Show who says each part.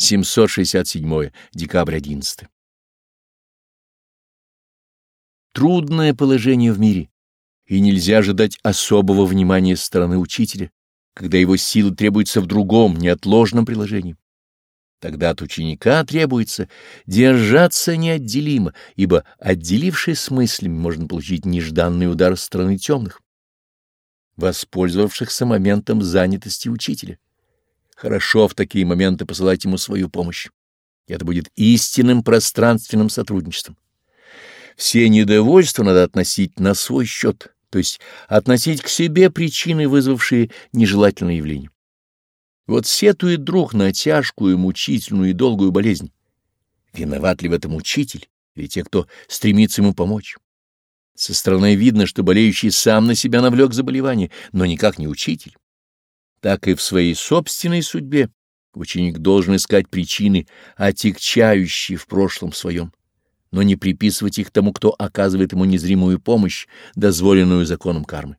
Speaker 1: 767 декабрь 11. Трудное положение в мире, и нельзя ожидать особого внимания со стороны учителя, когда его силы требуются в другом, неотложном приложении. Тогда от ученика требуется держаться неотделимо, ибо, отделившись с мыслями, можно получить нежданный удар со стороны темных, воспользовавшихся моментом занятости учителя. Хорошо в такие моменты посылать ему свою помощь. Это будет истинным пространственным сотрудничеством. Все недовольства надо относить на свой счет, то есть относить к себе причины, вызвавшие нежелательное явление. Вот сетует друг на тяжкую, мучительную и долгую болезнь. Виноват ли в этом учитель или те, кто стремится ему помочь? Со стороны видно, что болеющий сам на себя навлек заболевание, но никак не учитель так и в своей собственной судьбе ученик должен искать причины, отягчающие в прошлом своем, но не приписывать их тому, кто оказывает ему незримую помощь, дозволенную законом кармы.